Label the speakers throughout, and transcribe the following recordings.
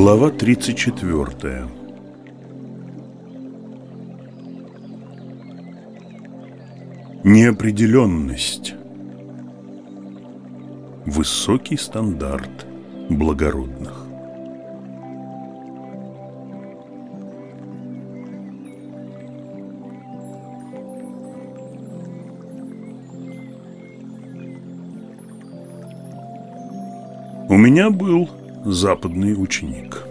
Speaker 1: Глава 34 Неопределенность Высокий стандарт благородных. У меня был западный ученик.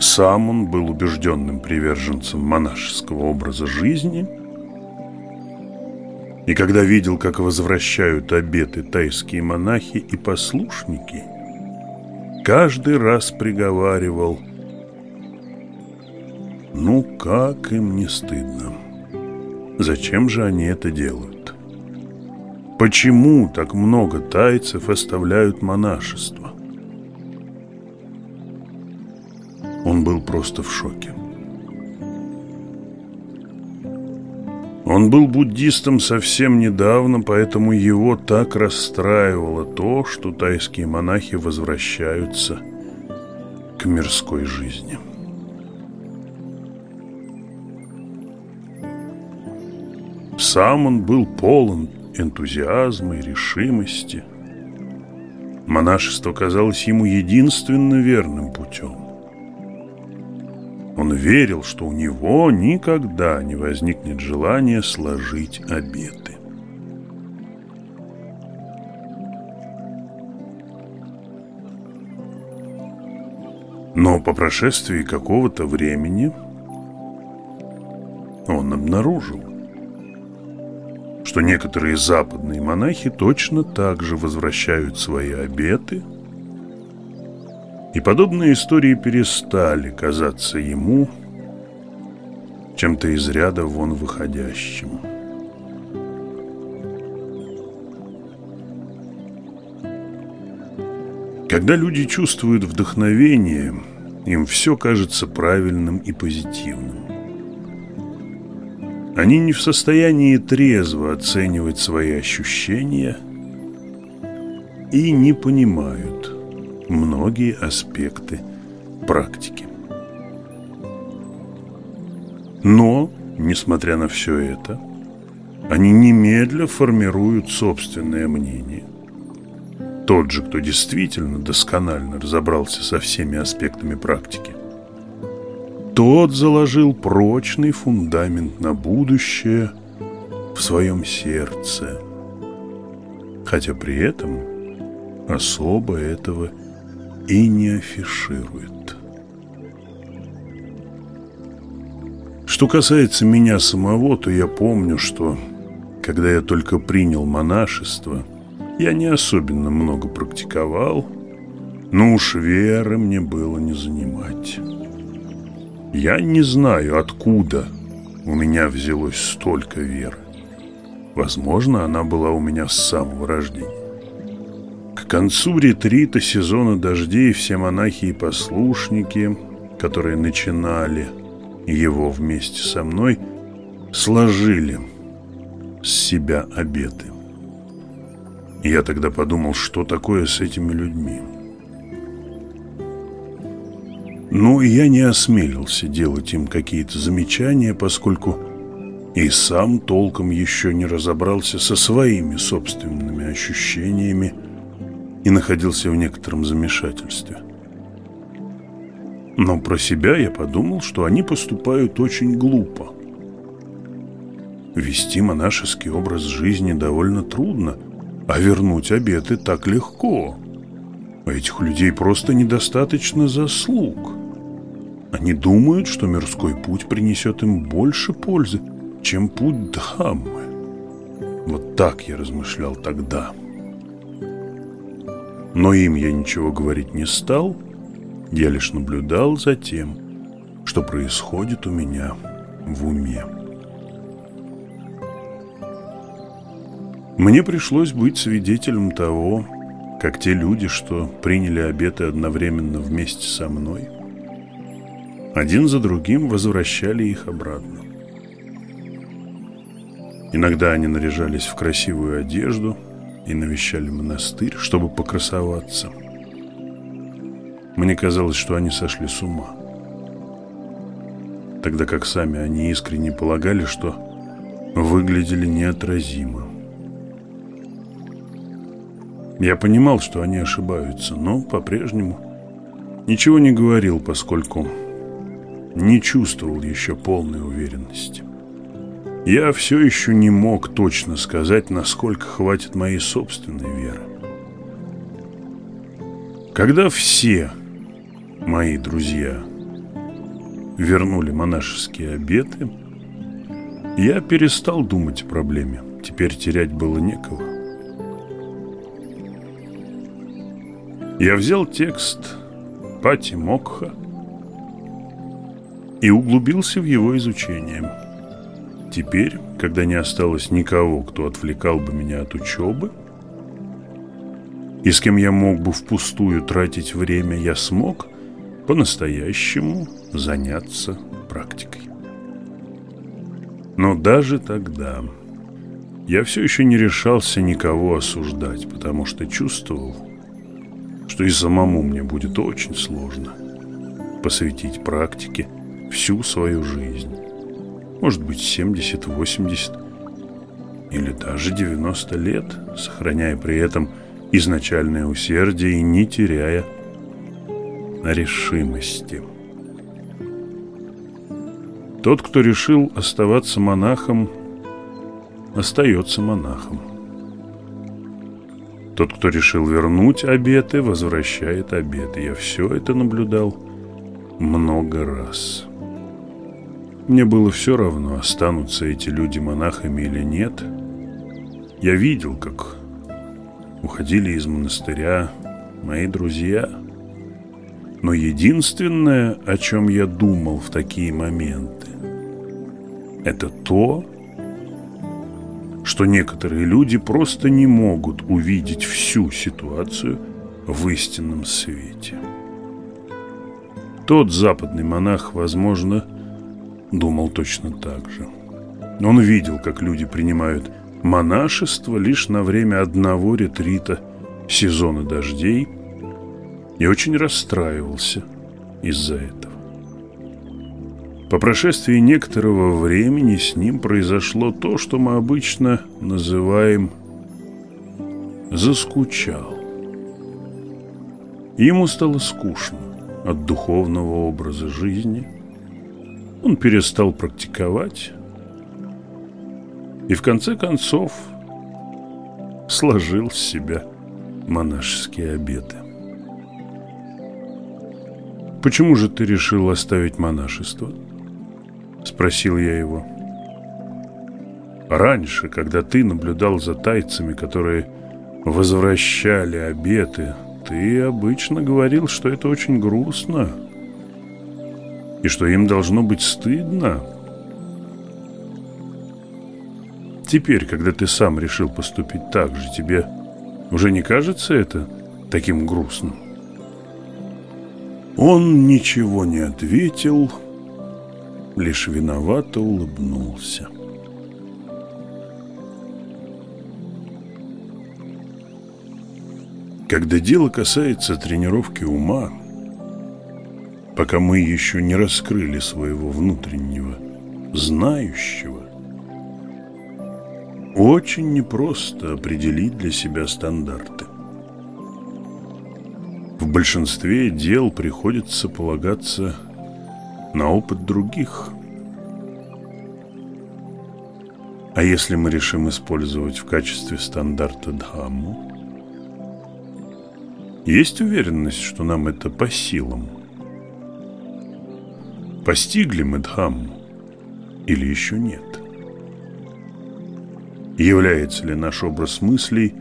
Speaker 1: Сам он был убежденным приверженцем монашеского образа жизни, и когда видел, как возвращают обеты тайские монахи и послушники, каждый раз приговаривал «Ну, как им не стыдно? Зачем же они это делают?» Почему так много тайцев оставляют монашество? Он был просто в шоке. Он был буддистом совсем недавно, поэтому его так расстраивало то, что тайские монахи возвращаются к мирской жизни. Сам он был полон энтузиазма и решимости. Монашество казалось ему единственно верным путем. Он верил, что у него никогда не возникнет желания сложить обеты. Но по прошествии какого-то времени он обнаружил, что некоторые западные монахи точно так же возвращают свои обеты, и подобные истории перестали казаться ему чем-то из ряда вон выходящим. Когда люди чувствуют вдохновение, им все кажется правильным и позитивным. Они не в состоянии трезво оценивать свои ощущения и не понимают многие аспекты практики. Но, несмотря на все это, они немедля формируют собственное мнение. Тот же, кто действительно досконально разобрался со всеми аспектами практики, тот заложил прочный фундамент на будущее в своем сердце, хотя при этом особо этого и не афиширует. Что касается меня самого, то я помню, что когда я только принял монашество, я не особенно много практиковал, но уж веры мне было не занимать. Я не знаю, откуда у меня взялось столько веры. Возможно, она была у меня с самого рождения. К концу ретрита сезона дождей все монахи и послушники, которые начинали его вместе со мной, сложили с себя обеты. Я тогда подумал, что такое с этими людьми. Но я не осмелился делать им какие-то замечания, поскольку и сам толком еще не разобрался со своими собственными ощущениями и находился в некотором замешательстве. Но про себя я подумал, что они поступают очень глупо. Вести монашеский образ жизни довольно трудно, а вернуть обеты так легко. У этих людей просто недостаточно заслуг. Они думают, что мирской путь принесет им больше пользы, чем путь Дхаммы. Вот так я размышлял тогда. Но им я ничего говорить не стал, я лишь наблюдал за тем, что происходит у меня в уме. Мне пришлось быть свидетелем того, как те люди, что приняли обеты одновременно вместе со мной – один за другим возвращали их обратно. Иногда они наряжались в красивую одежду, и навещали монастырь, чтобы покрасоваться. Мне казалось, что они сошли с ума. Тогда как сами они искренне полагали, что выглядели неотразимо. Я понимал, что они ошибаются, но по-прежнему ничего не говорил, поскольку не чувствовал еще полной уверенности. Я все еще не мог точно сказать, насколько хватит моей собственной веры. Когда все мои друзья вернули монашеские обеты, я перестал думать о проблеме. Теперь терять было некого. Я взял текст Пати Мокха и углубился в его изучение. Теперь, когда не осталось никого, кто отвлекал бы меня от учебы, и с кем я мог бы впустую тратить время, я смог по-настоящему заняться практикой. Но даже тогда я все еще не решался никого осуждать, потому что чувствовал, что и самому мне будет очень сложно посвятить практике всю свою жизнь. Может быть, 70, 80 или даже 90 лет, сохраняя при этом изначальное усердие и не теряя решимости. Тот, кто решил оставаться монахом, остается монахом. Тот, кто решил вернуть обеты, возвращает обеты. Я все это наблюдал много раз. Мне было все равно, останутся эти люди монахами или нет. Я видел, как уходили из монастыря мои друзья. Но единственное, о чем я думал в такие моменты, это то, что некоторые люди просто не могут увидеть всю ситуацию в истинном свете. Тот западный монах, возможно, думал точно так же. Он видел, как люди принимают монашество лишь на время одного ретрита сезона дождей и очень расстраивался из-за этого. По прошествии некоторого времени с ним произошло то, что мы обычно называем «заскучал». Ему стало скучно от духовного образа жизни – он перестал практиковать и в конце концов сложил с себя монашеские обеты. «Почему же ты решил оставить монашество?» – спросил я его. «Раньше, когда ты наблюдал за тайцами, которые возвращали обеты, ты обычно говорил, что это очень грустно» и что им должно быть стыдно. Теперь, когда ты сам решил поступить так же, тебе уже не кажется это таким грустным? Он ничего не ответил, лишь виновато улыбнулся. Когда дело касается тренировки ума, пока мы еще не раскрыли своего внутреннего знающего, очень непросто определить для себя стандарты. В большинстве дел приходится полагаться на опыт других. А если мы решим использовать в качестве стандарта Дхамму, есть уверенность, что нам это по силам – Постигли мы Дхамму или еще нет? Является ли наш образ мыслей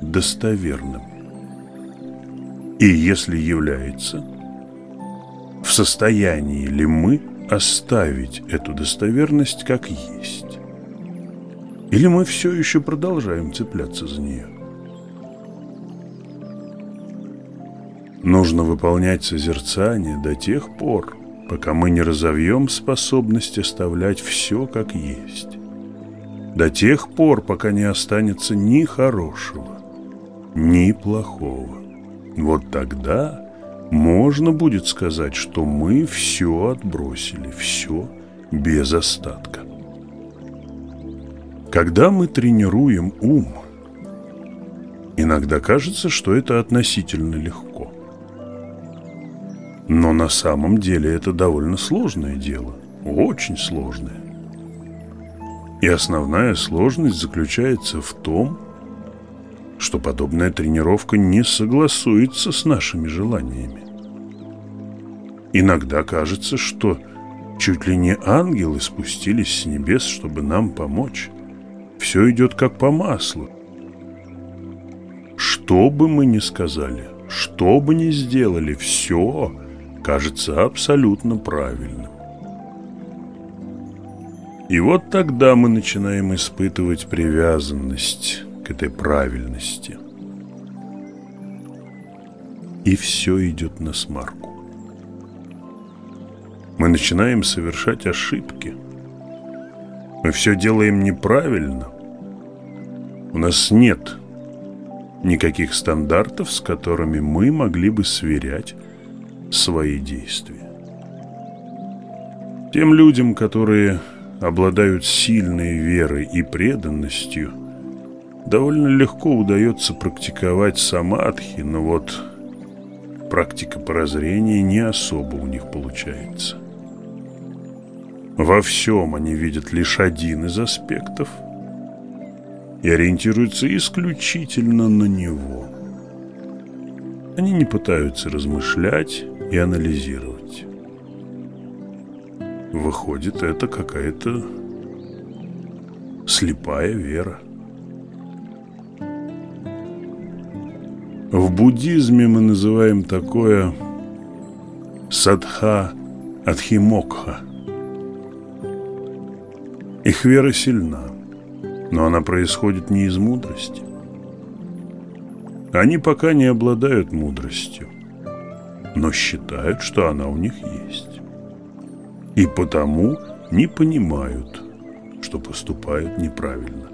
Speaker 1: достоверным? И если является, в состоянии ли мы оставить эту достоверность как есть? Или мы все еще продолжаем цепляться за нее? Нужно выполнять созерцание до тех пор, пока мы не разовьем способность оставлять все как есть. До тех пор, пока не останется ни хорошего, ни плохого. Вот тогда можно будет сказать, что мы все отбросили, все без остатка. Когда мы тренируем ум, иногда кажется, что это относительно легко. Но на самом деле это довольно сложное дело, очень сложное. И основная сложность заключается в том, что подобная тренировка не согласуется с нашими желаниями. Иногда кажется, что чуть ли не ангелы спустились с небес, чтобы нам помочь. Все идет как по маслу. Что бы мы ни сказали, что бы ни сделали, все кажется абсолютно правильным. И вот тогда мы начинаем испытывать привязанность к этой правильности. И все идет на смарку. Мы начинаем совершать ошибки. Мы все делаем неправильно. У нас нет никаких стандартов, с которыми мы могли бы сверять свои действия. Тем людям, которые обладают сильной верой и преданностью – довольно легко удается практиковать самадхи, но вот практика прозрения не особо у них получается. Во всем они видят лишь один из аспектов и ориентируются исключительно на него. Они не пытаются размышлять и анализировать. Выходит, это какая-то слепая вера. В буддизме мы называем такое садха адхимокха. Их вера сильна, но она происходит не из мудрости. Они пока не обладают мудростью, но считают, что она у них есть. И потому не понимают, что поступают неправильно.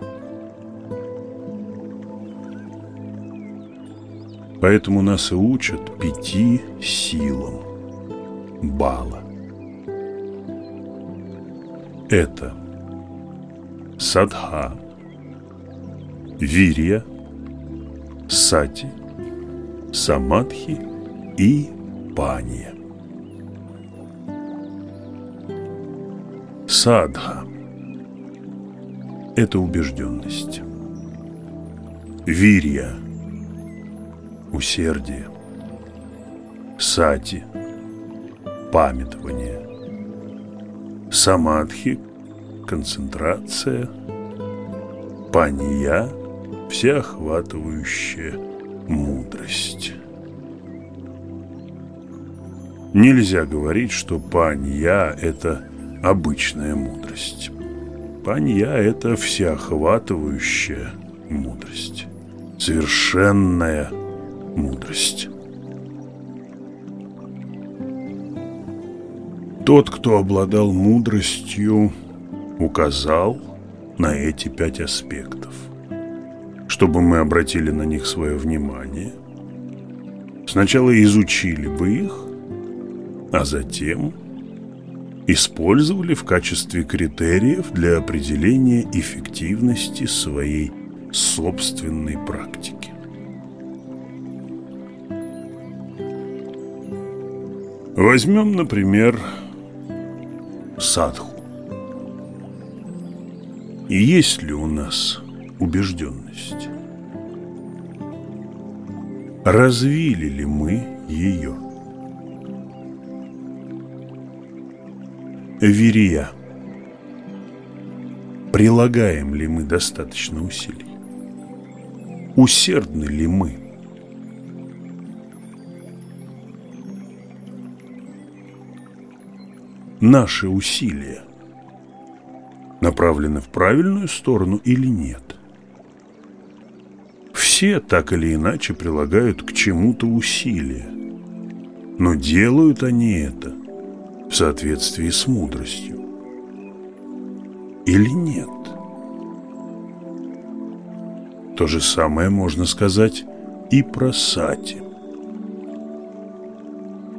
Speaker 1: Поэтому нас и учат пяти силам бала. Это садха, вирья, сати, самадхи и пания. Садха – это убежденность. Вирья – усердие, сати, памятование, самадхи, концентрация, пания, всеохватывающая мудрость. Нельзя говорить, что панья – это обычная мудрость. Панья – это всеохватывающая мудрость, совершенная мудрость. Тот, кто обладал мудростью, указал на эти пять аспектов, чтобы мы обратили на них свое внимание. Сначала изучили бы их, а затем использовали в качестве критериев для определения эффективности своей собственной практики. Возьмем, например, садху. И есть ли у нас убежденность? Развили ли мы ее? Верия. Прилагаем ли мы достаточно усилий? Усердны ли мы? наши усилия направлены в правильную сторону или нет. Все так или иначе прилагают к чему-то усилия, но делают они это в соответствии с мудростью. Или нет? То же самое можно сказать и про сати.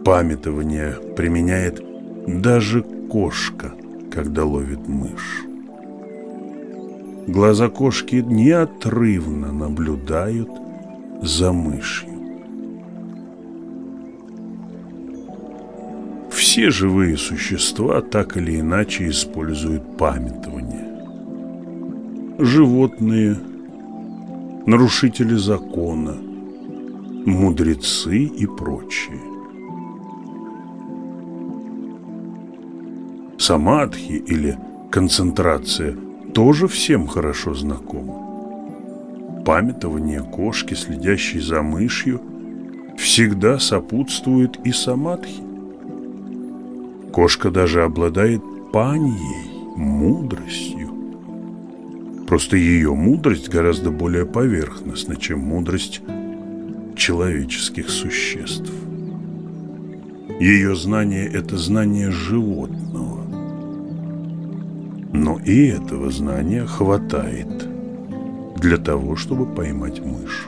Speaker 1: Памятование применяет даже кошка, когда ловит мышь. Глаза кошки неотрывно наблюдают за мышью. Все живые существа так или иначе используют памятование. Животные, нарушители закона, мудрецы и прочие. Самадхи или концентрация тоже всем хорошо знакома. Памятование кошки, следящей за мышью, всегда сопутствует и самадхи. Кошка даже обладает паньей, мудростью. Просто ее мудрость гораздо более поверхностна, чем мудрость человеческих существ. Ее знание – это знание животного. Но и этого знания хватает для того, чтобы поймать мышь.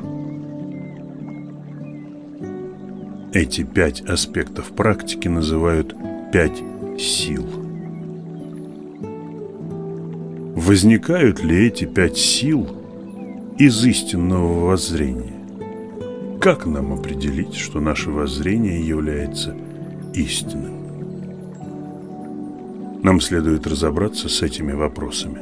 Speaker 1: Эти пять аспектов практики называют пять сил. Возникают ли эти пять сил из истинного воззрения? Как нам определить, что наше воззрение является истинным? Нам следует разобраться с этими вопросами.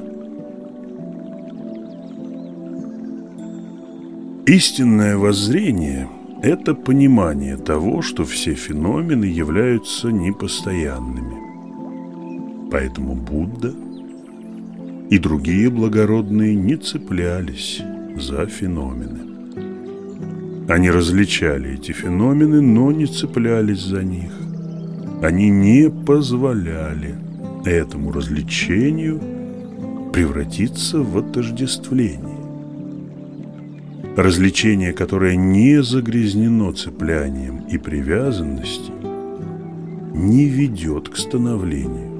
Speaker 1: Истинное воззрение – это понимание того, что все феномены являются непостоянными. Поэтому Будда и другие благородные не цеплялись за феномены. Они различали эти феномены, но не цеплялись за них. Они не позволяли этому развлечению превратиться в отождествление. Развлечение, которое не загрязнено цеплянием и привязанностью, не ведет к становлению.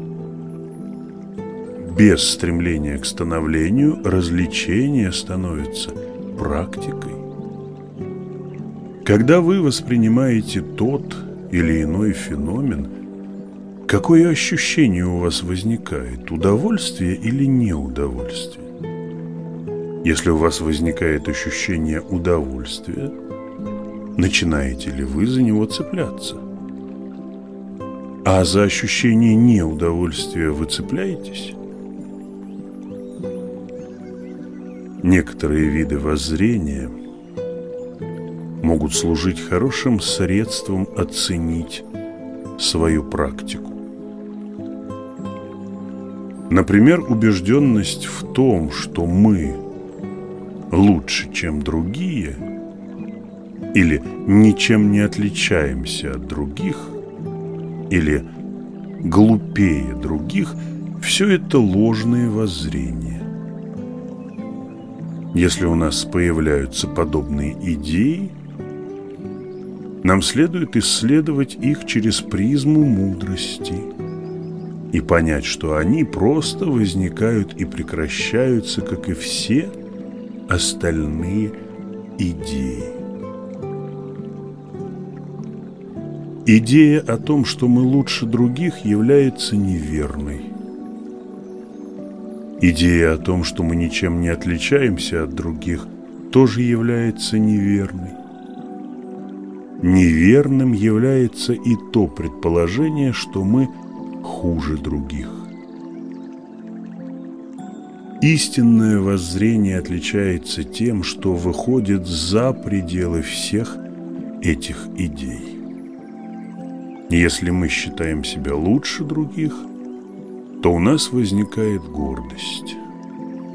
Speaker 1: Без стремления к становлению развлечение становится практикой. Когда вы воспринимаете тот или иной феномен, какое ощущение у вас возникает, удовольствие или неудовольствие? Если у вас возникает ощущение удовольствия, начинаете ли вы за него цепляться? А за ощущение неудовольствия вы цепляетесь? Некоторые виды воззрения могут служить хорошим средством оценить свою практику. Например, убежденность в том, что мы лучше, чем другие, или ничем не отличаемся от других, или глупее других, все это ложные воззрения. Если у нас появляются подобные идеи, нам следует исследовать их через призму мудрости и понять, что они просто возникают и прекращаются, как и все – остальные идеи. Идея о том, что мы лучше других, является неверной. Идея о том, что мы ничем не отличаемся от других, тоже является неверной. Неверным является и то предположение, что мы хуже других. Истинное воззрение отличается тем, что выходит за пределы всех этих идей. Если мы считаем себя лучше других, то у нас возникает гордость.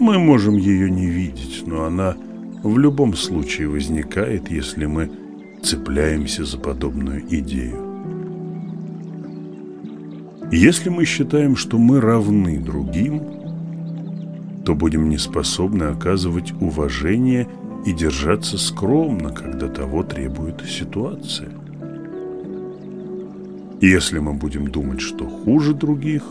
Speaker 1: Мы можем ее не видеть, но она в любом случае возникает, если мы цепляемся за подобную идею. Если мы считаем, что мы равны другим – то будем не способны оказывать уважение и держаться скромно, когда того требует ситуация. Если мы будем думать, что хуже других,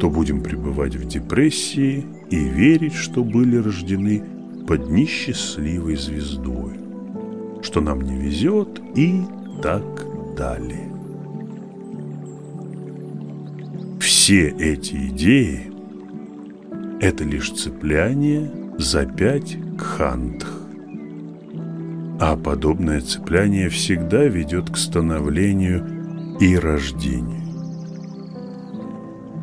Speaker 1: то будем пребывать в депрессии и верить, что были рождены под несчастливой звездой. что нам не везет и так далее. Все эти идеи – это лишь цепляние за пять кхандх. А подобное цепляние всегда ведет к становлению и рождению.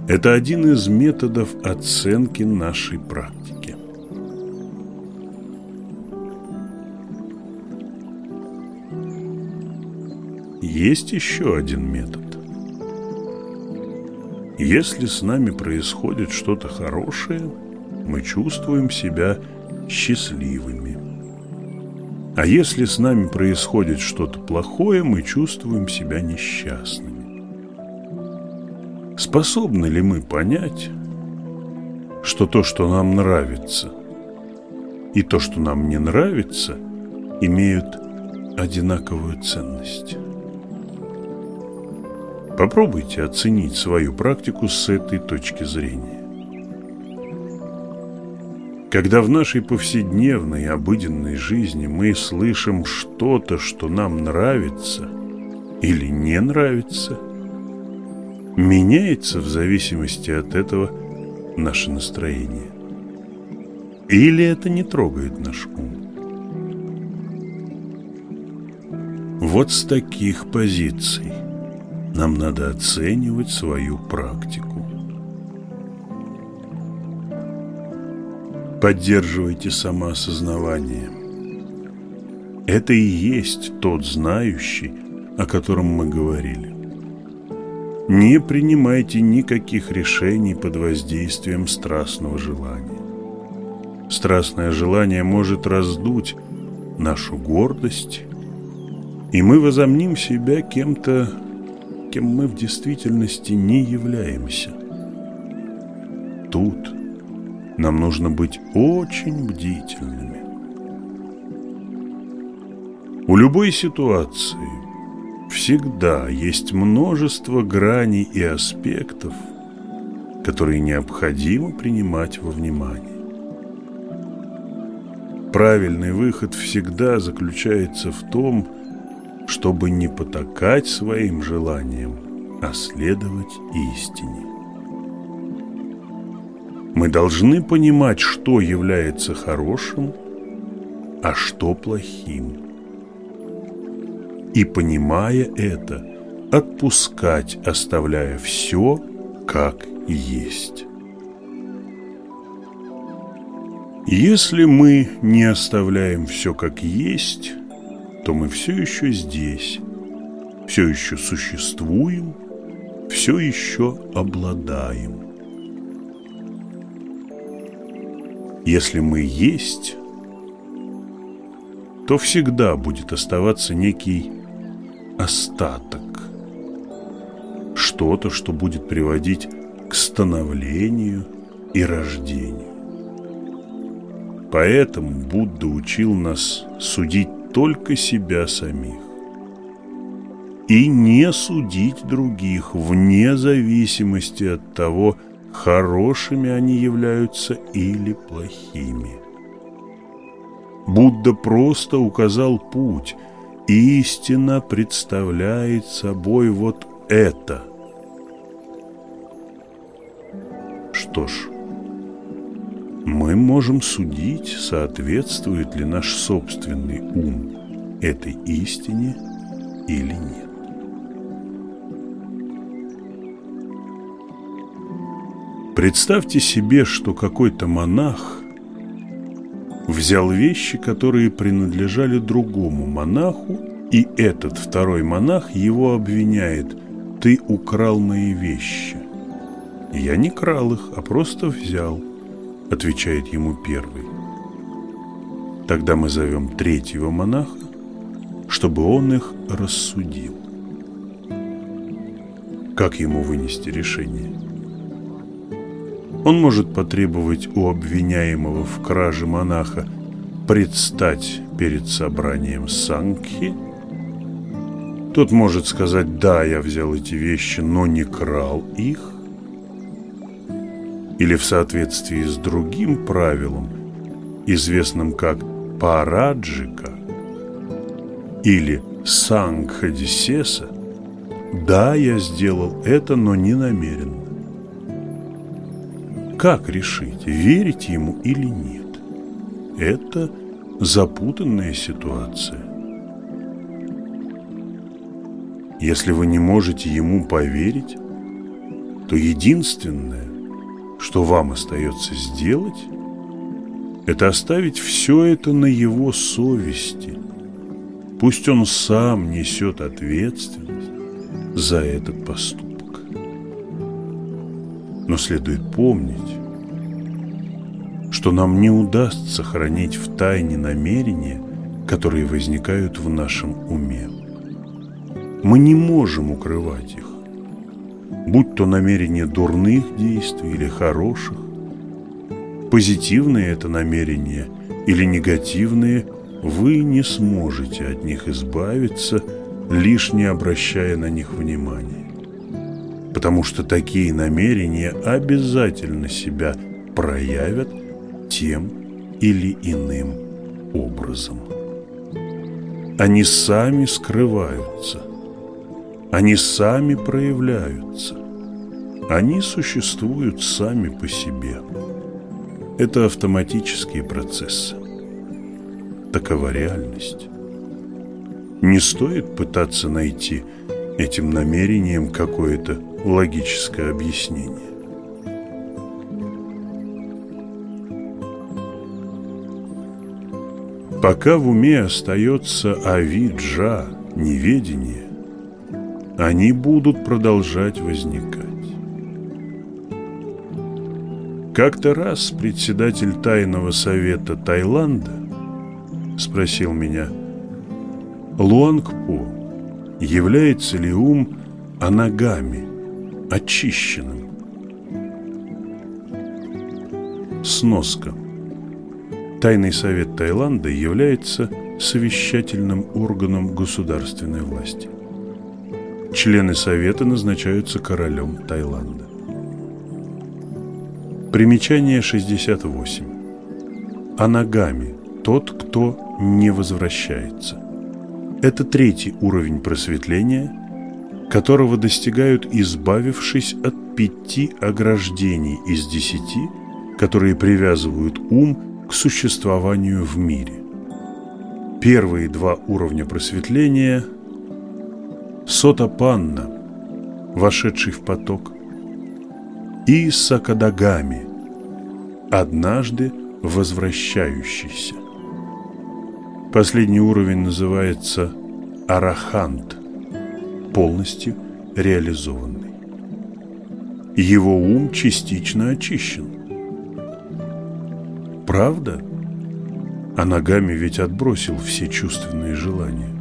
Speaker 1: Это один из методов оценки нашей практики. Есть еще один метод. Если с нами происходит что-то хорошее, мы чувствуем себя счастливыми. А если с нами происходит что-то плохое, мы чувствуем себя несчастными. Способны ли мы понять, что то, что нам нравится, и то, что нам не нравится, имеют одинаковую ценность? Попробуйте оценить свою практику с этой точки зрения. Когда в нашей повседневной обыденной жизни мы слышим что-то, что нам нравится или не нравится – меняется в зависимости от этого наше настроение. Или это не трогает наш ум. Вот с таких позиций нам надо оценивать свою практику. Поддерживайте самоосознавание. Это и есть тот знающий, о котором мы говорили. Не принимайте никаких решений под воздействием страстного желания. Страстное желание может раздуть нашу гордость, и мы возомним себя кем-то, кем мы в действительности не являемся. Тут нам нужно быть очень бдительными. У любой ситуации всегда есть множество граней и аспектов, которые необходимо принимать во внимание. Правильный выход всегда заключается в том, чтобы не потакать своим желаниям, а следовать истине. Мы должны понимать, что является хорошим, а что плохим и, понимая это, отпускать, оставляя все, как есть. Если мы не оставляем все как есть, то мы все еще здесь, все еще существуем, все еще обладаем. Если мы есть, то всегда будет оставаться некий остаток. Что-то, что будет приводить к становлению и рождению. Поэтому Будда учил нас судить только себя самих и не судить других вне зависимости от того, хорошими они являются или плохими. Будда просто указал путь – Истина представляет собой вот это. Что ж, мы можем судить, соответствует ли наш собственный ум этой истине или нет. Представьте себе, что какой-то монах взял вещи, которые принадлежали другому монаху, и этот второй монах его обвиняет «Ты украл мои вещи». «Я не крал их, а просто взял», – отвечает ему первый. Тогда мы зовем третьего монаха, чтобы он их рассудил. Как ему вынести решение? Он может потребовать у обвиняемого в краже монаха предстать перед собранием Сангхи. Тот может сказать «да, я взял эти вещи, но не крал их». Или в соответствии с другим правилом, известным как параджика, или сангхадисеса, да, я сделал это, но не намеренно. Как решить, верить ему или нет? Это запутанная ситуация. Если вы не можете ему поверить, то единственное, что вам остается сделать, это оставить все это на его совести. Пусть он сам несет ответственность за этот поступок. Но следует помнить, что нам не удастся хранить в тайне намерения, которые возникают в нашем уме. Мы не можем укрывать их, будь то намерения дурных действий или хороших, позитивные это намерения или негативные, вы не сможете от них избавиться, лишь не обращая на них внимания. Потому что такие намерения обязательно себя проявят тем или иным образом. Они сами скрываются, они сами проявляются, они существуют сами по себе. Это автоматические процессы. Такова реальность. Не стоит пытаться найти этим намерением какое-то логическое объяснение. Пока в уме остается авиджа, неведение, они будут продолжать возникать. Как-то раз председатель тайного совета Таиланда спросил меня, Луангпо, является ли ум анагами, очищенным? Сноска. Тайный совет Таиланда является совещательным органом государственной власти. Члены совета назначаются королем Таиланда. Примечание 68. Анагами – тот, кто не возвращается. Это третий уровень просветления, которого достигают, избавившись от пяти ограждений из десяти, которые привязывают ум к существованию в мире. Первые два уровня просветления – Сотапанна, вошедший в поток, и Сакадагами, однажды возвращающийся. Последний уровень называется Арахант, полностью реализованный. Его ум частично очищен. Правда? А ногами ведь отбросил все чувственные желания.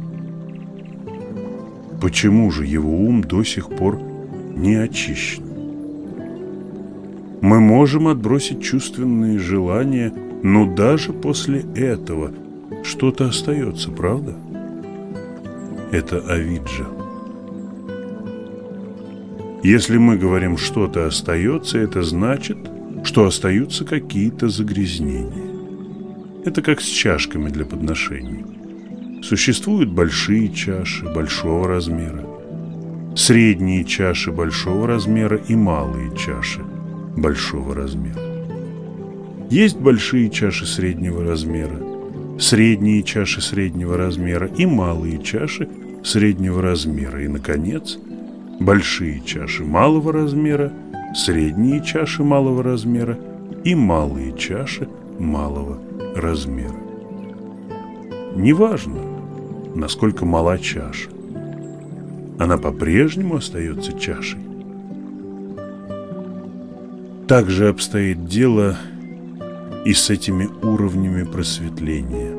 Speaker 1: Почему же его ум до сих пор не очищен? Мы можем отбросить чувственные желания, но даже после этого что-то остается, правда? Это авиджа. Если мы говорим «что-то остается», это значит, что остаются какие-то загрязнения. Это как с чашками для подношений. Существуют большие чаши большого размера, средние чаши большого размера и малые чаши – большого размера. Есть большие чаши среднего размера, средние чаши среднего размера и малые чаши среднего размера. И, наконец, большие чаши малого размера, средние чаши малого размера и малые чаши малого размера. Неважно, насколько мала чаша, она по-прежнему остается чашей. Так же обстоит дело и с этими уровнями просветления.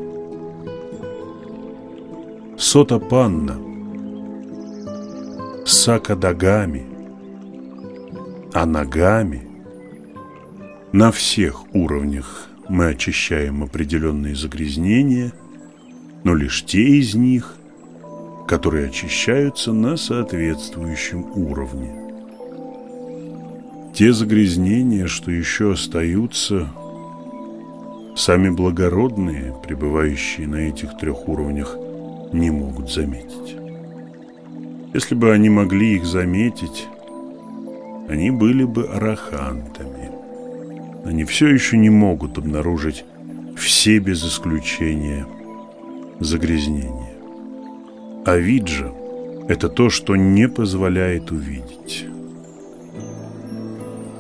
Speaker 1: Сотапанна, Сакадагами, Анагами на всех уровнях мы очищаем определенные загрязнения, но лишь те из них, которые очищаются на соответствующем уровне. Те загрязнения, что еще остаются, сами благородные, пребывающие на этих трех уровнях, не могут заметить. Если бы они могли их заметить, они были бы арахантами. Они все еще не могут обнаружить все без исключения загрязнения. А виджа – это то, что не позволяет увидеть.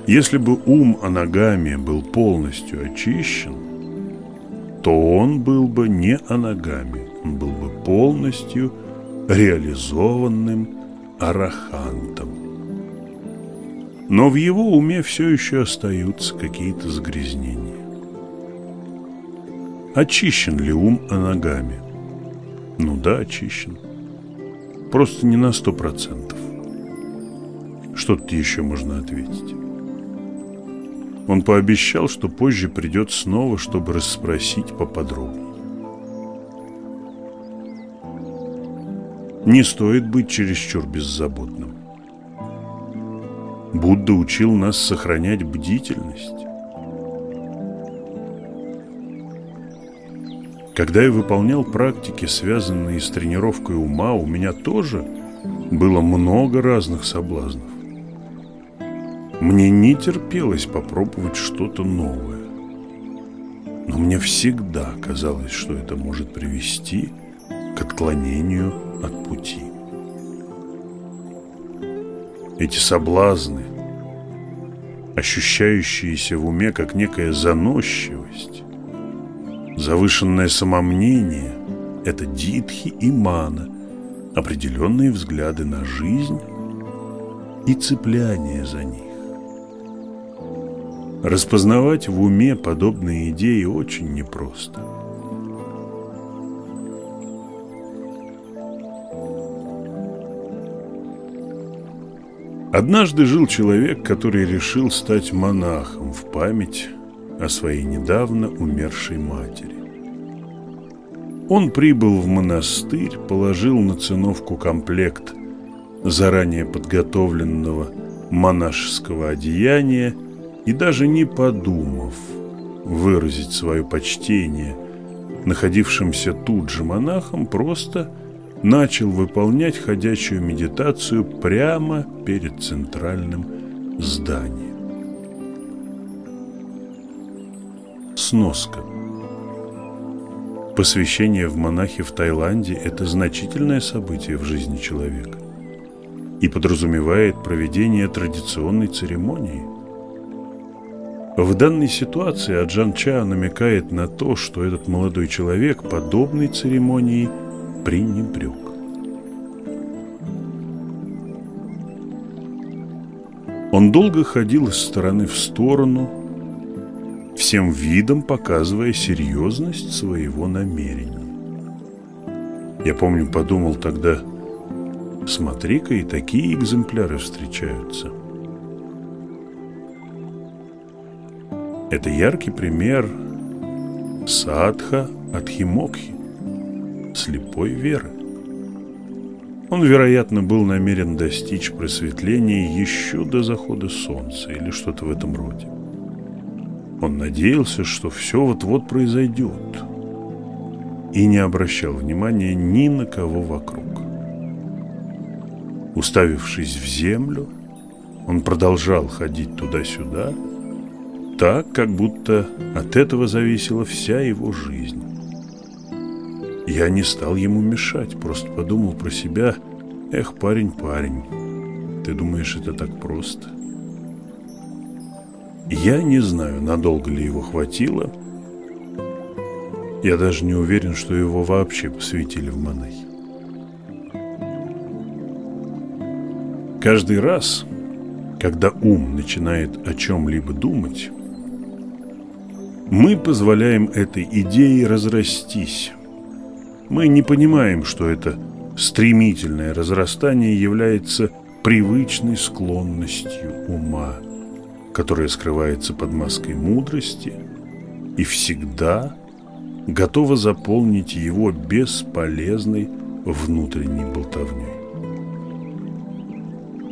Speaker 1: Если бы ум анагами был полностью очищен, то он был бы не анагами, он был бы полностью реализованным арахантом. Но в его уме все еще остаются какие-то загрязнения. Очищен ли ум анагами? Ну да, очищен. Просто не на сто процентов. Что тут еще можно ответить? Он пообещал, что позже придет снова, чтобы расспросить поподробнее. Не стоит быть чересчур беззаботным. Будда учил нас сохранять бдительность. Когда я выполнял практики, связанные с тренировкой ума, у меня тоже было много разных соблазнов. Мне не терпелось попробовать что-то новое. Но мне всегда казалось, что это может привести к отклонению от пути. Эти соблазны, ощущающиеся в уме как некая заносчивость, завышенное самомнение – это дитхи и мана, определенные взгляды на жизнь и цепляние за них. Распознавать в уме подобные идеи очень непросто. Однажды жил человек, который решил стать монахом в память о своей недавно умершей матери. Он прибыл в монастырь, положил на циновку комплект заранее подготовленного монашеского одеяния и даже не подумав выразить свое почтение находившимся тут же монахам, просто начал выполнять ходячую медитацию прямо перед центральным зданием. Сноска Посвящение в монахи в Таиланде – это значительное событие в жизни человека и подразумевает проведение традиционной церемонии – в данной ситуации Аджан Ча намекает на то, что этот молодой человек подобной церемонии пренебрег. Он долго ходил из стороны в сторону, всем видом показывая серьезность своего намерения. Я помню, подумал тогда, смотри-ка, и такие экземпляры встречаются – Это яркий пример садха Адхимокхи, слепой веры. Он, вероятно, был намерен достичь просветления еще до захода солнца или что-то в этом роде. Он надеялся, что все вот-вот произойдет и не обращал внимания ни на кого вокруг. Уставившись в землю, он продолжал ходить туда-сюда, так, как будто от этого зависела вся его жизнь. Я не стал ему мешать, просто подумал про себя, эх, парень, парень, ты думаешь, это так просто? Я не знаю, надолго ли его хватило. Я даже не уверен, что его вообще посвятили в монахи. Каждый раз, когда ум начинает о чем-либо думать, мы позволяем этой идее разрастись. Мы не понимаем, что это стремительное разрастание является привычной склонностью ума, которая скрывается под маской мудрости и всегда готова заполнить его бесполезной внутренней болтовней.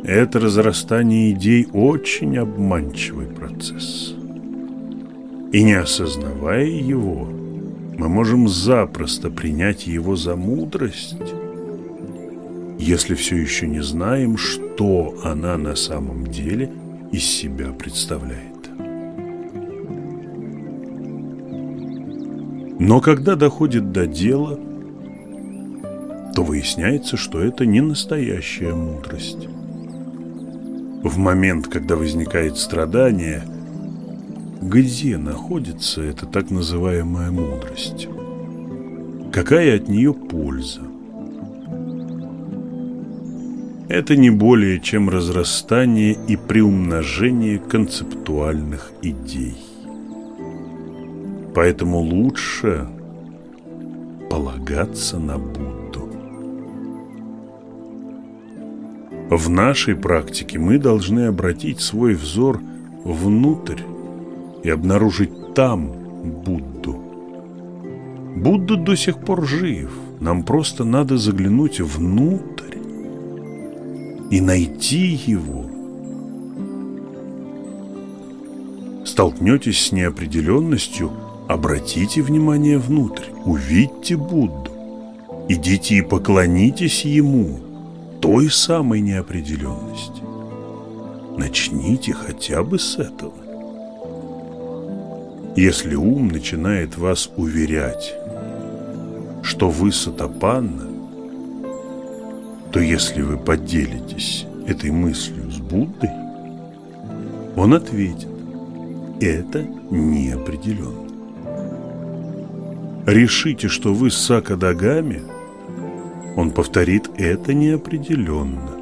Speaker 1: Это разрастание идей очень обманчивый процесс – и не осознавая его, мы можем запросто принять его за мудрость, если все еще не знаем, что она на самом деле из себя представляет. Но когда доходит до дела, то выясняется, что это не настоящая мудрость. В момент, когда возникает страдание, где находится эта так называемая мудрость? Какая от нее польза? Это не более чем разрастание и приумножение концептуальных идей. Поэтому лучше полагаться на Будду. В нашей практике мы должны обратить свой взор внутрь и обнаружить там Будду. Будда до сих пор жив. Нам просто надо заглянуть внутрь и найти его. Столкнетесь с неопределенностью – Обратите внимание внутрь, увидьте Будду. Идите и поклонитесь Ему, той самой неопределенности. Начните хотя бы с этого. Если ум начинает вас уверять, что вы сатапанна, то если вы поделитесь этой мыслью с Буддой, он ответит, это неопределенно решите, что вы Сакадагами, он повторит это неопределенно.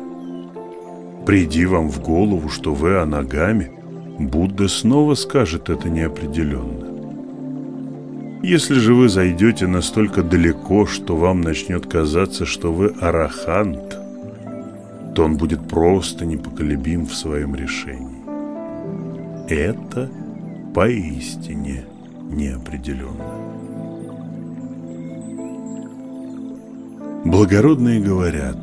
Speaker 1: Приди вам в голову, что вы Анагами, Будда снова скажет это неопределенно. Если же вы зайдете настолько далеко, что вам начнет казаться, что вы арахант, то он будет просто непоколебим в своем решении. Это поистине неопределенно. Благородные говорят,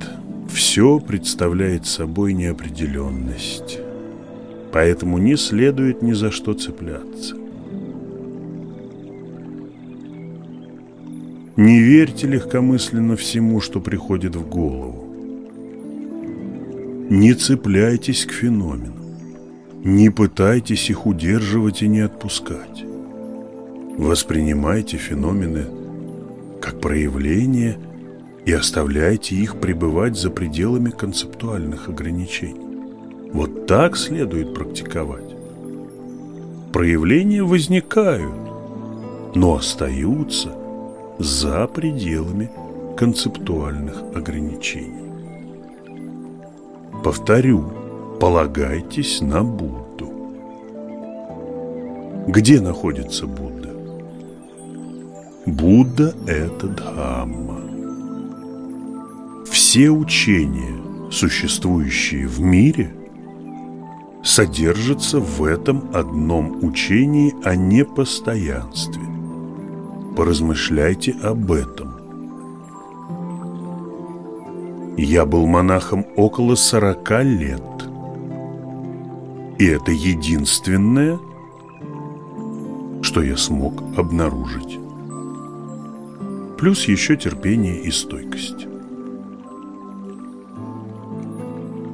Speaker 1: все представляет собой неопределенность, поэтому не следует ни за что цепляться. Не верьте легкомысленно всему, что приходит в голову. Не цепляйтесь к феноменам. Не пытайтесь их удерживать и не отпускать. Воспринимайте феномены как проявление – и оставляйте их пребывать за пределами концептуальных ограничений. Вот так следует практиковать. Проявления возникают, но остаются за пределами концептуальных ограничений. Повторю, полагайтесь на Будду. Где находится Будда? Будда – это Дхамма. Все учения, существующие в мире, содержатся в этом одном учении о непостоянстве. Поразмышляйте об этом. Я был монахом около сорока лет. И это единственное, что я смог обнаружить. Плюс еще терпение и стойкость.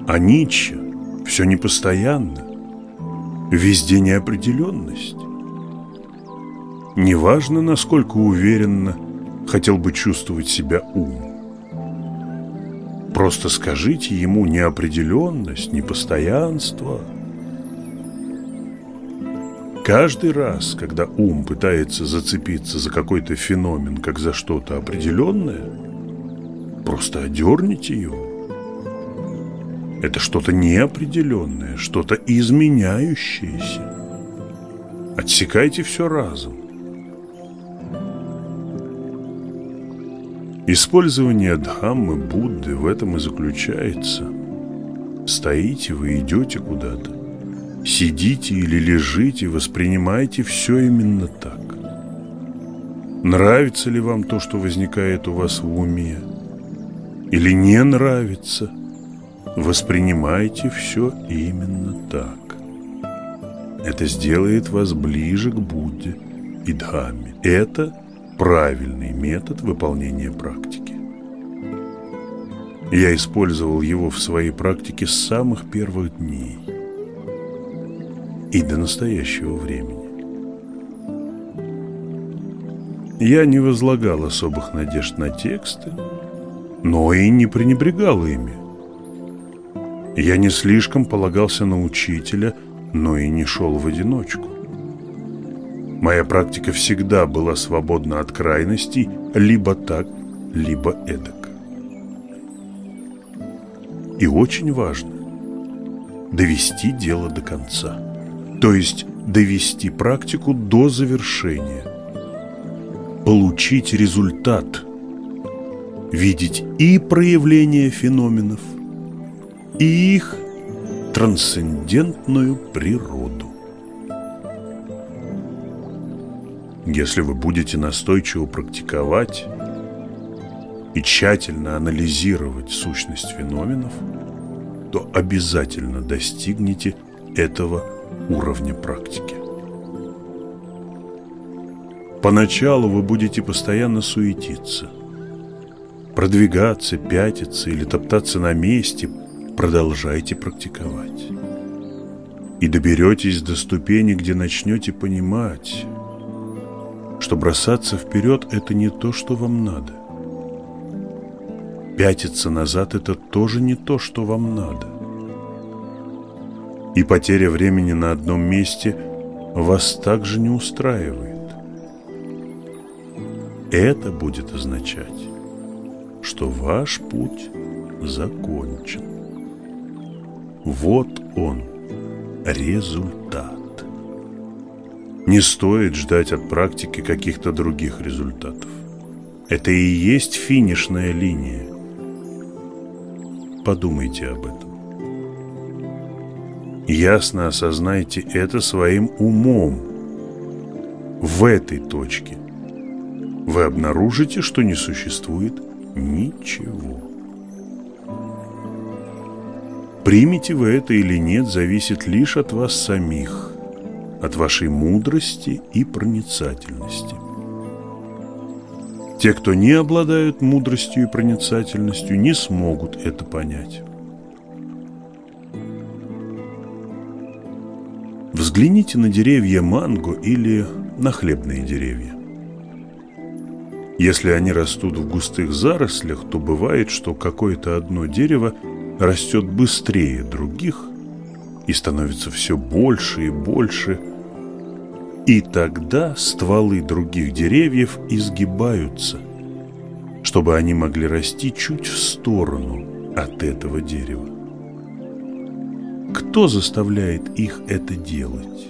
Speaker 1: А Ницше все непостоянно, везде неопределенность. Неважно, насколько уверенно хотел бы чувствовать себя ум. Просто скажите ему неопределенность, непостоянство. Каждый раз, когда ум пытается зацепиться за какой-то феномен, как за что-то определенное, просто одерните его. Это что-то неопределенное, что-то изменяющееся. Отсекайте все разом. Использование Дхаммы Будды в этом и заключается. Стоите вы, идете куда-то. Сидите или лежите, воспринимайте все именно так. Нравится ли вам то, что возникает у вас в уме? Или не нравится – Воспринимайте все именно так. Это сделает вас ближе к Будде и Дхамме. Это правильный метод выполнения практики. Я использовал его в своей практике с самых первых дней и до настоящего времени. Я не возлагал особых надежд на тексты, но и не пренебрегал ими. Я не слишком полагался на учителя, но и не шел в одиночку. Моя практика всегда была свободна от крайностей, либо так, либо эдак. И очень важно довести дело до конца, то есть довести практику до завершения, получить результат, видеть и проявление феноменов, и их трансцендентную природу. Если вы будете настойчиво практиковать и тщательно анализировать сущность феноменов, то обязательно достигнете этого уровня практики. Поначалу вы будете постоянно суетиться, продвигаться, пятиться или топтаться на месте, продолжайте практиковать. И доберетесь до ступени, где начнете понимать, что бросаться вперед – это не то, что вам надо. Пятиться назад – это тоже не то, что вам надо. И потеря времени на одном месте вас также не устраивает. Это будет означать, что ваш путь закончен. Вот он, результат. Не стоит ждать от практики каких-то других результатов. Это и есть финишная линия. Подумайте об этом. Ясно осознайте это своим умом. В этой точке вы обнаружите, что не существует ничего. Примите вы это или нет, зависит лишь от вас самих – от вашей мудрости и проницательности. Те, кто не обладают мудростью и проницательностью, не смогут это понять. Взгляните на деревья манго или на хлебные деревья. Если они растут в густых зарослях, то бывает, что какое-то одно дерево растет быстрее других – и становится все больше и больше. И тогда стволы других деревьев изгибаются, чтобы они могли расти чуть в сторону от этого дерева. Кто заставляет их это делать?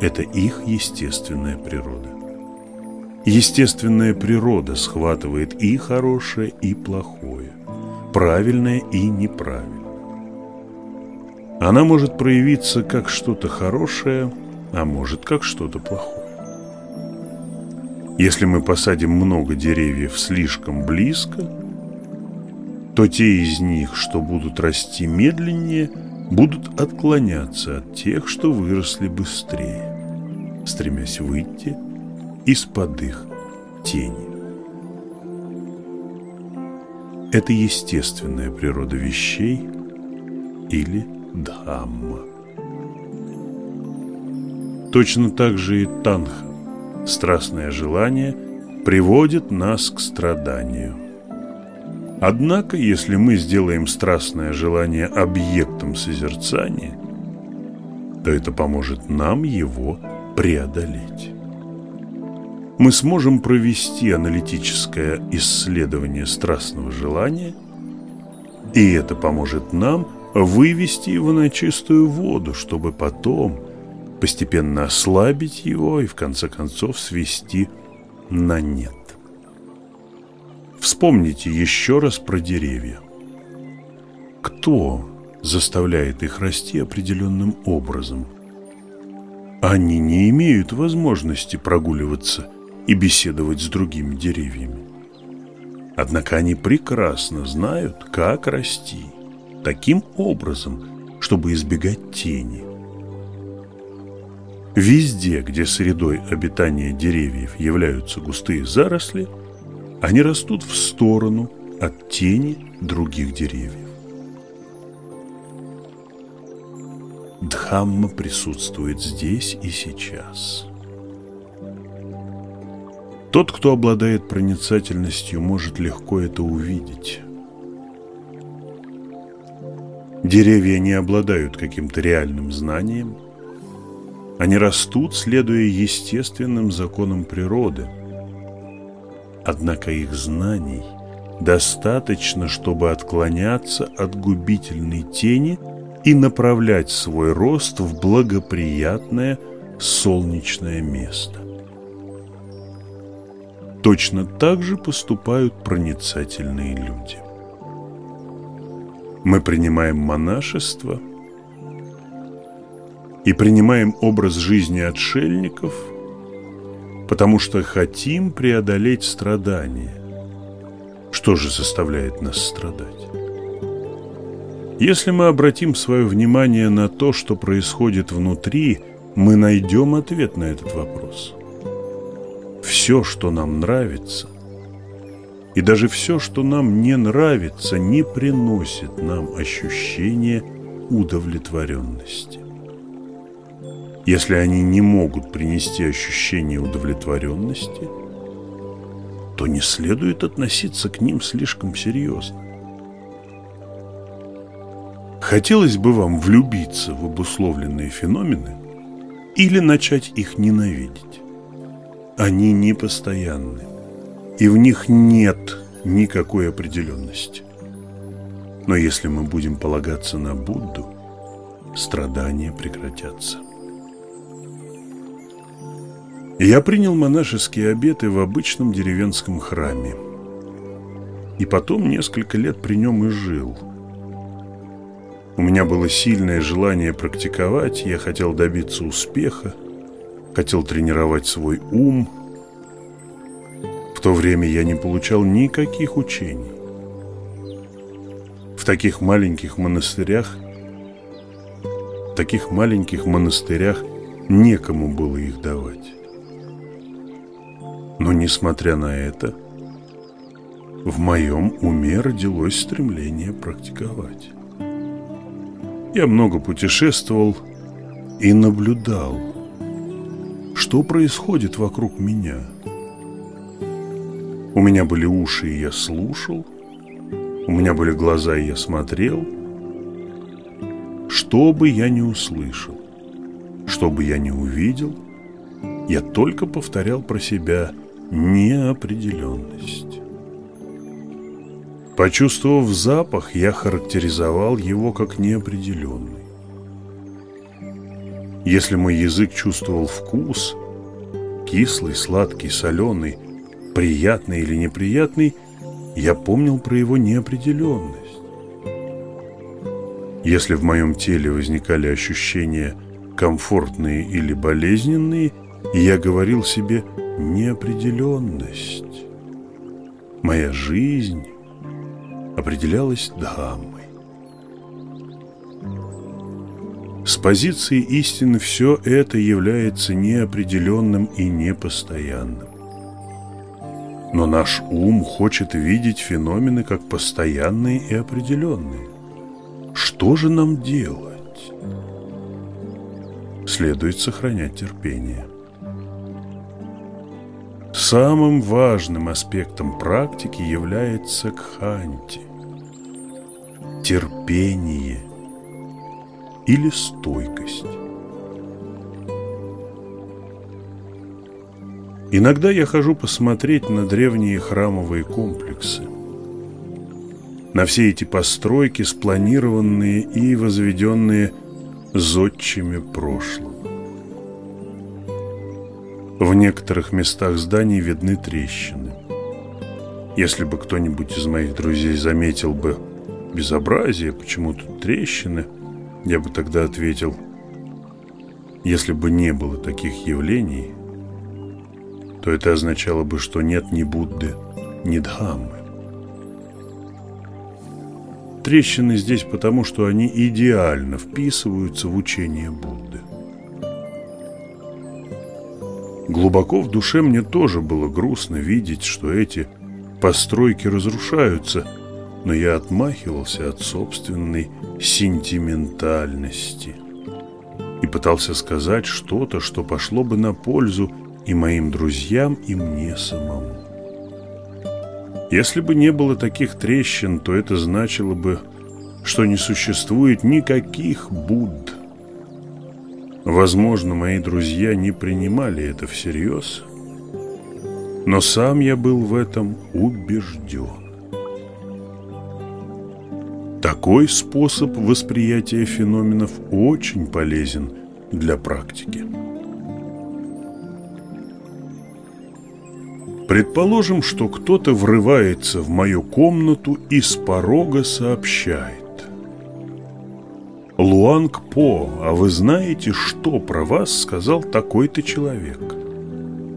Speaker 1: Это их естественная природа. Естественная природа схватывает и хорошее, и плохое, правильное и неправильное. Она может проявиться как что-то хорошее, а может как что-то плохое. Если мы посадим много деревьев слишком близко, то те из них, что будут расти медленнее, будут отклоняться от тех, что выросли быстрее, стремясь выйти из-под их тени. Это естественная природа вещей или Дхамма. Точно так же и танха, страстное желание, приводит нас к страданию. Однако, если мы сделаем страстное желание объектом созерцания, то это поможет нам его преодолеть. Мы сможем провести аналитическое исследование страстного желания, и это поможет нам вывести его на чистую воду, чтобы потом постепенно ослабить его и в конце концов свести на нет. Вспомните еще раз про деревья. Кто заставляет их расти определенным образом? Они не имеют возможности прогуливаться и беседовать с другими деревьями. Однако они прекрасно знают, как расти таким образом, чтобы избегать тени. Везде, где средой обитания деревьев являются густые заросли, они растут в сторону от тени других деревьев. Дхамма присутствует здесь и сейчас. Тот, кто обладает проницательностью, может легко это увидеть. Деревья не обладают каким-то реальным знанием. Они растут, следуя естественным законам природы. Однако их знаний достаточно, чтобы отклоняться от губительной тени и направлять свой рост в благоприятное солнечное место. Точно так же поступают проницательные люди. Мы принимаем монашество и принимаем образ жизни отшельников, потому что хотим преодолеть страдания. Что же заставляет нас страдать? Если мы обратим свое внимание на то, что происходит внутри, мы найдем ответ на этот вопрос – все, что нам нравится, и даже все, что нам не нравится, не приносит нам ощущения удовлетворенности. Если они не могут принести ощущение удовлетворенности, то не следует относиться к ним слишком серьезно. Хотелось бы вам влюбиться в обусловленные феномены или начать их ненавидеть. Они непостоянны, и в них нет никакой определенности. Но если мы будем полагаться на Будду, страдания прекратятся. Я принял монашеские обеты в обычном деревенском храме. И потом несколько лет при нем и жил. У меня было сильное желание практиковать, я хотел добиться успеха, хотел тренировать свой ум. То время я не получал никаких учений. В таких маленьких монастырях, в таких маленьких монастырях некому было их давать. Но несмотря на это, в моем уме родилось стремление практиковать. Я много путешествовал и наблюдал что происходит вокруг меня. У меня были уши, и я слушал. У меня были глаза, и я смотрел. Что бы я ни услышал, что бы я ни увидел, я только повторял про себя неопределенность. Почувствовав запах, я характеризовал его как неопределенный. Если мой язык чувствовал вкус, кислый, сладкий, соленый, приятный или неприятный, я помнил про его неопределенность. Если в моем теле возникали ощущения комфортные или болезненные, я говорил себе неопределенность. Моя жизнь определялась Дхаммой. С позиции истины все это является неопределенным и непостоянным. Но наш ум хочет видеть феномены как постоянные и определенные. Что же нам делать? Следует сохранять терпение. Самым важным аспектом практики является кханти – терпение – или стойкость. Иногда я хожу посмотреть на древние храмовые комплексы, на все эти постройки, спланированные и возведенные зодчими прошлого. В некоторых местах зданий видны трещины. Если бы кто-нибудь из моих друзей заметил бы безобразие, почему тут трещины – я бы тогда ответил, если бы не было таких явлений, то это означало бы, что нет ни Будды, ни Дхаммы. Трещины здесь потому, что они идеально вписываются в учение Будды. Глубоко в душе мне тоже было грустно видеть, что эти постройки разрушаются, но я отмахивался от собственной сентиментальности и пытался сказать что-то, что пошло бы на пользу и моим друзьям, и мне самому. Если бы не было таких трещин, то это значило бы, что не существует никаких Будд. Возможно, мои друзья не принимали это всерьез, но сам я был в этом убежден. Такой способ восприятия феноменов очень полезен для практики. Предположим, что кто-то врывается в мою комнату и с порога сообщает. Луанг По, а вы знаете, что про вас сказал такой-то человек?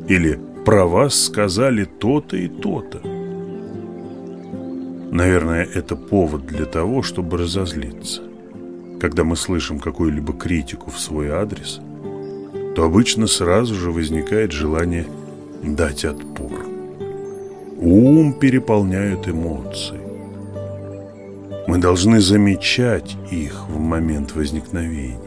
Speaker 1: Или про вас сказали то-то и то-то? Наверное, это повод для того, чтобы разозлиться. Когда мы слышим какую-либо критику в свой адрес, то обычно сразу же возникает желание дать отпор. Ум переполняют эмоции. Мы должны замечать их в момент возникновения.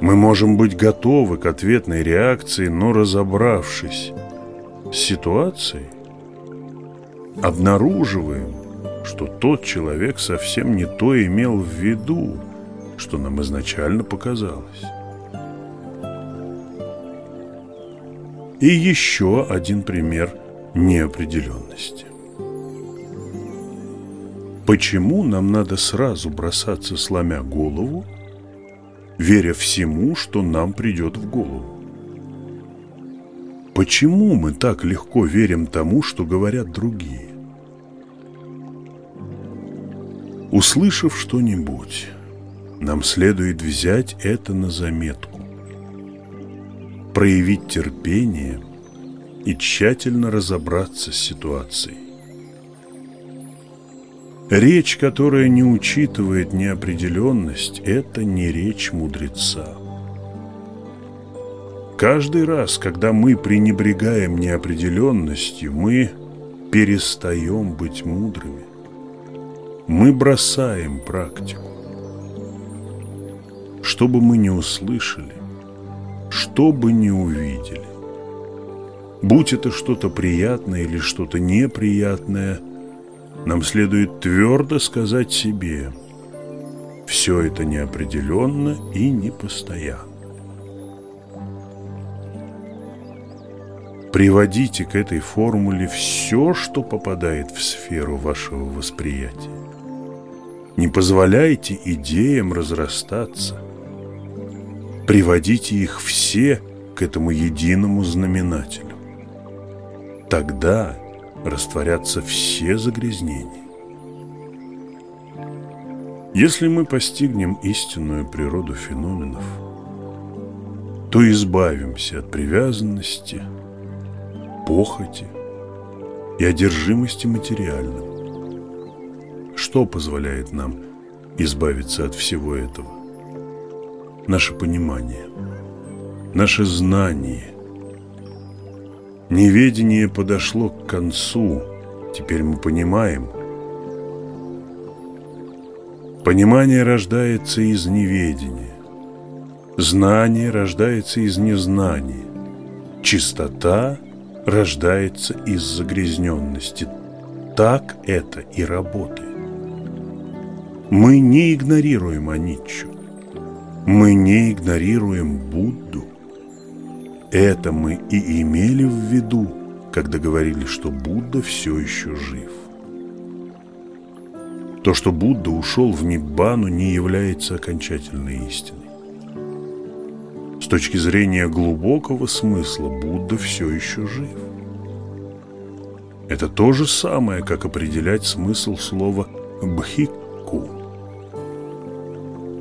Speaker 1: Мы можем быть готовы к ответной реакции, но разобравшись с ситуацией, обнаруживаем, что тот человек совсем не то имел в виду, что нам изначально показалось. И еще один пример неопределенности. Почему нам надо сразу бросаться, сломя голову, веря всему, что нам придет в голову? Почему мы так легко верим тому, что говорят другие? Услышав что-нибудь, нам следует взять это на заметку, проявить терпение и тщательно разобраться с ситуацией. Речь, которая не учитывает неопределенность, это не речь мудреца. Каждый раз, когда мы пренебрегаем неопределенностью, мы перестаем быть мудрыми. Мы бросаем практику. Что бы мы ни услышали, что бы ни увидели, будь это что-то приятное или что-то неприятное, нам следует твердо сказать себе, все это неопределенно и непостоянно. Приводите к этой формуле все, что попадает в сферу вашего восприятия. Не позволяйте идеям разрастаться. Приводите их все к этому единому знаменателю. Тогда растворятся все загрязнения. Если мы постигнем истинную природу феноменов, то избавимся от привязанности – похоти и одержимости материальным. Что позволяет нам избавиться от всего этого? Наше понимание, наше знание. Неведение подошло к концу, теперь мы понимаем. Понимание рождается из неведения. Знание рождается из незнания. Чистота – рождается из загрязненности. Так это и работает. Мы не игнорируем Аниччу. Мы не игнорируем Будду. Это мы и имели в виду, когда говорили, что Будда все еще жив. То, что Будда ушел в Ниббану, не является окончательной истиной. С точки зрения глубокого смысла Будда все еще жив. Это то же самое, как определять смысл слова «бхикку».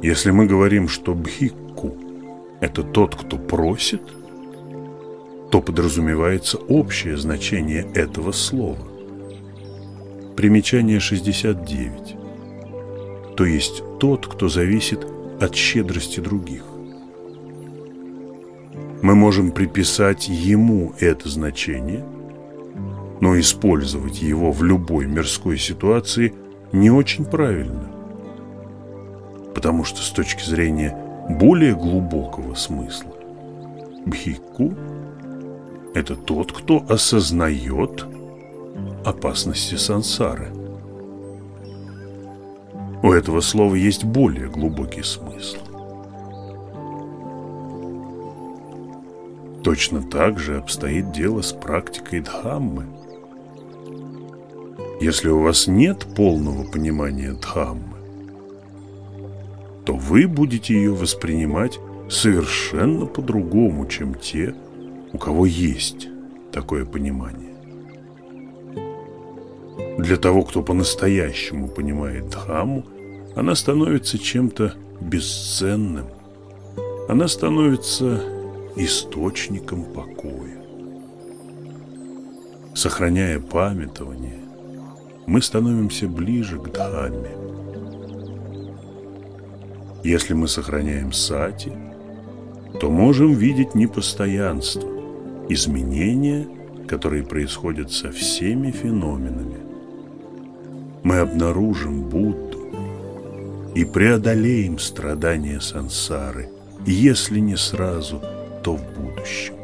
Speaker 1: Если мы говорим, что бхикку – это тот, кто просит, то подразумевается общее значение этого слова. Примечание 69. То есть тот, кто зависит от щедрости других. Мы можем приписать ему это значение, но использовать его в любой мирской ситуации не очень правильно. Потому что с точки зрения более глубокого смысла, бхикку – это тот, кто осознает опасности сансары. У этого слова есть более глубокий смысл. Точно так же обстоит дело с практикой Дхаммы. Если у вас нет полного понимания Дхаммы, то вы будете ее воспринимать совершенно по-другому, чем те, у кого есть такое понимание. Для того, кто по-настоящему понимает Дхамму, она становится чем-то бесценным. Она становится источником покоя. Сохраняя памятование, мы становимся ближе к Дхамме. Если мы сохраняем сати, то можем видеть непостоянство, изменения, которые происходят со всеми феноменами. Мы обнаружим Будду и преодолеем страдания сансары, если не сразу – то в будущем.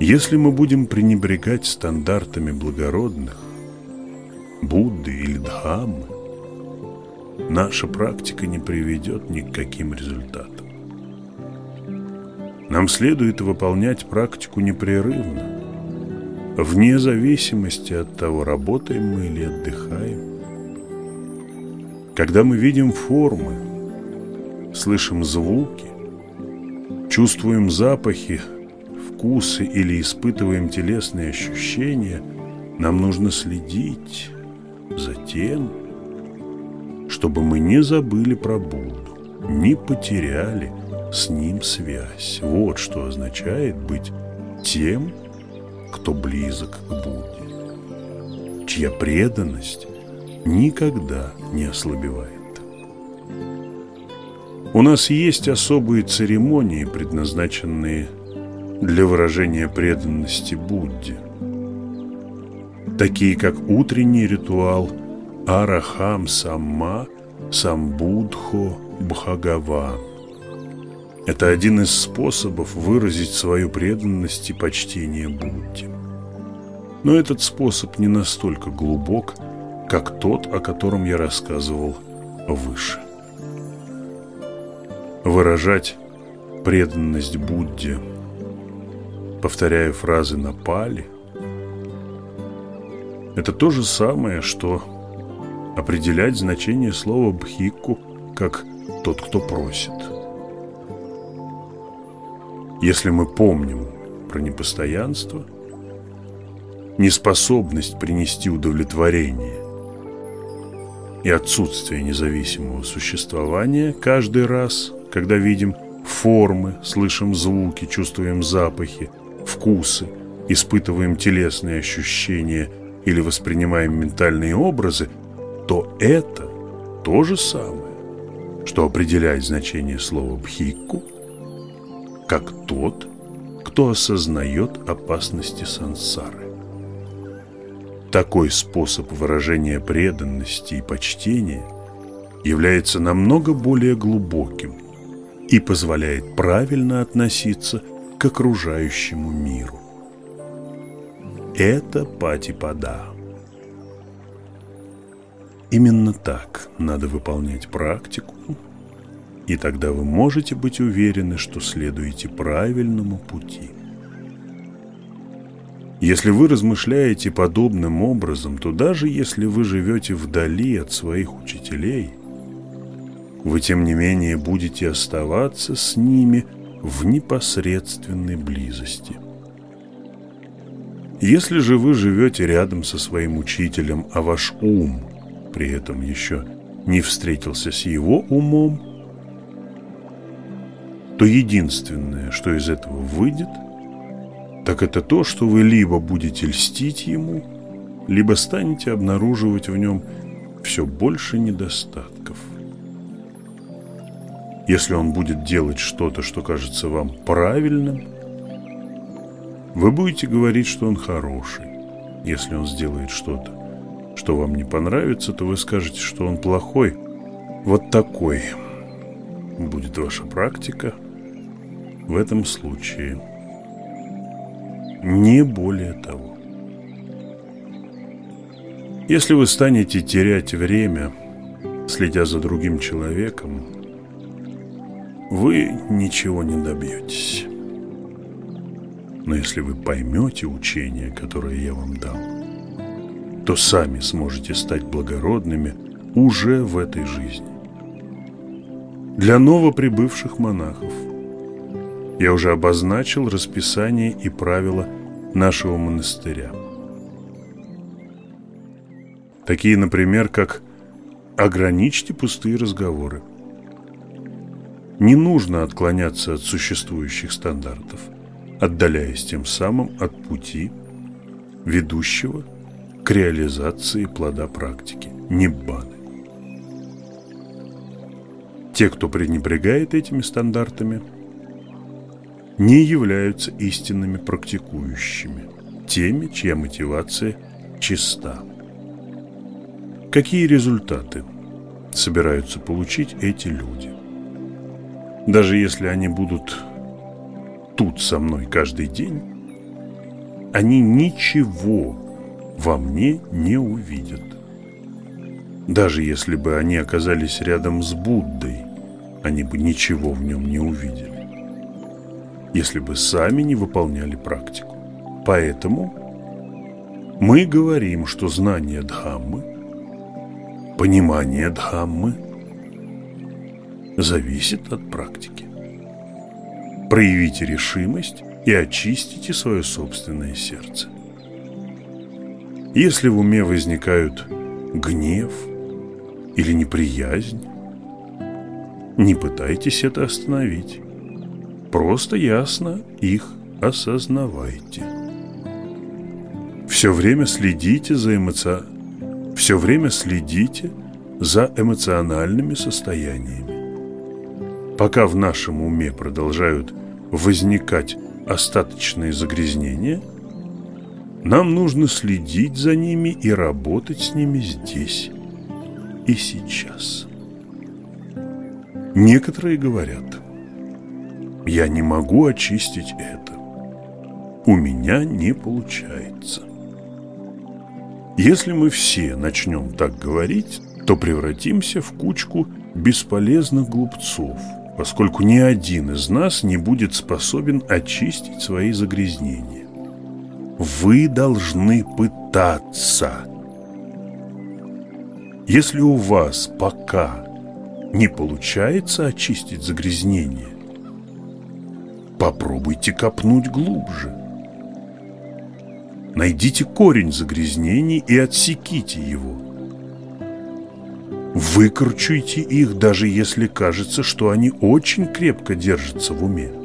Speaker 1: Если мы будем пренебрегать стандартами благородных, Будды или Дхаммы, наша практика не приведет ни к каким результатам. Нам следует выполнять практику непрерывно, вне зависимости от того, работаем мы или отдыхаем. Когда мы видим формы, слышим звуки, чувствуем запахи, вкусы или испытываем телесные ощущения, нам нужно следить за тем, чтобы мы не забыли про Будду, не потеряли с ним связь. Вот что означает быть тем, кто близок к Будде, чья преданность никогда не ослабевает. У нас есть особые церемонии, предназначенные для выражения преданности Будде. Такие как утренний ритуал Арахам Самма Самбудхо Бхагаван. Это один из способов выразить свою преданность и почтение Будде. Но этот способ не настолько глубок, как тот, о котором я рассказывал выше выражать преданность Будде, повторяя фразы на пали, это то же самое, что определять значение слова «бхикку» как «тот, кто просит». Если мы помним про непостоянство, неспособность принести удовлетворение и отсутствие независимого существования каждый раз – когда видим формы, слышим звуки, чувствуем запахи, вкусы, испытываем телесные ощущения или воспринимаем ментальные образы, то это то же самое, что определяет значение слова «бхикку», как тот, кто осознает опасности сансары. Такой способ выражения преданности и почтения является намного более глубоким, и позволяет правильно относиться к окружающему миру. Это патипада. Именно так надо выполнять практику, и тогда вы можете быть уверены, что следуете правильному пути. Если вы размышляете подобным образом, то даже если вы живете вдали от своих учителей – вы, тем не менее, будете оставаться с ними в непосредственной близости. Если же вы живете рядом со своим учителем, а ваш ум при этом еще не встретился с его умом, то единственное, что из этого выйдет, так это то, что вы либо будете льстить ему, либо станете обнаруживать в нем все больше недостатков. Если он будет делать что-то, что кажется вам правильным, вы будете говорить, что он хороший. Если он сделает что-то, что вам не понравится, то вы скажете, что он плохой. Вот такой будет ваша практика в этом случае. Не более того. Если вы станете терять время, следя за другим человеком, вы ничего не добьетесь. Но если вы поймете учение, которое я вам дам, то сами сможете стать благородными уже в этой жизни. Для новоприбывших монахов я уже обозначил расписание и правила нашего монастыря. Такие, например, как ограничьте пустые разговоры. Не нужно отклоняться от существующих стандартов, отдаляясь тем самым от пути, ведущего к реализации плода практики, ниббаны. Те, кто пренебрегает этими стандартами, не являются истинными практикующими, теми, чья мотивация чиста. Какие результаты собираются получить эти люди? Даже если они будут тут со мной каждый день, они ничего во мне не увидят. Даже если бы они оказались рядом с Буддой, они бы ничего в нем не увидели. Если бы сами не выполняли практику. Поэтому мы говорим, что знание Дхаммы, понимание Дхаммы зависит от практики. Проявите решимость и очистите свое собственное сердце. Если в уме возникают гнев или неприязнь, не пытайтесь это остановить. Просто ясно их осознавайте. Все время следите за эмоци... Все время следите за эмоциональными состояниями. Пока в нашем уме продолжают возникать остаточные загрязнения – нам нужно следить за ними и работать с ними здесь и сейчас. Некоторые говорят, я не могу очистить это. У меня не получается. Если мы все начнем так говорить, то превратимся в кучку бесполезных глупцов, поскольку ни один из нас не будет способен очистить свои загрязнения. Вы должны пытаться. Если у вас пока не получается очистить загрязнение, попробуйте копнуть глубже. Найдите корень загрязнений и отсеките его. Выкручуйте их, даже если кажется, что они очень крепко держатся в уме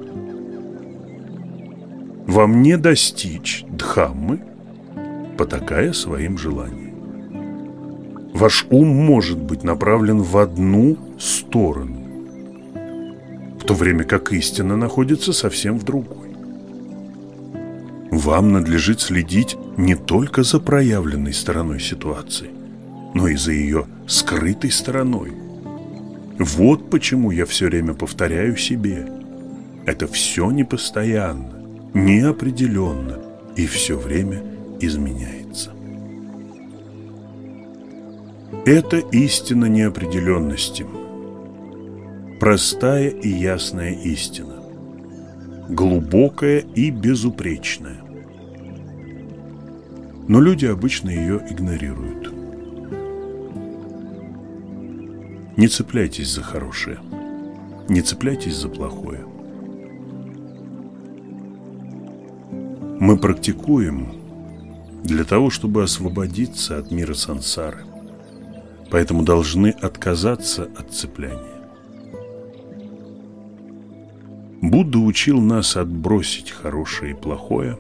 Speaker 1: вам не достичь Дхаммы, потакая своим желаниям. Ваш ум может быть направлен в одну сторону, в то время как истина находится совсем в другой. Вам надлежит следить не только за проявленной стороной ситуации, но и за ее скрытой стороной. Вот почему я все время повторяю себе. Это все непостоянно неопределенно и все время изменяется. Это истина неопределенности. Простая и ясная истина. Глубокая и безупречная. Но люди обычно ее игнорируют. Не цепляйтесь за хорошее. Не цепляйтесь за плохое. Мы практикуем для того, чтобы освободиться от мира сансары. Поэтому должны отказаться от цепляния. Будда учил нас отбросить хорошее и плохое,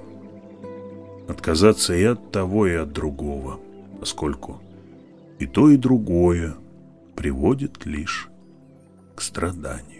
Speaker 1: отказаться и от того, и от другого, поскольку и то, и другое приводит лишь к страданию.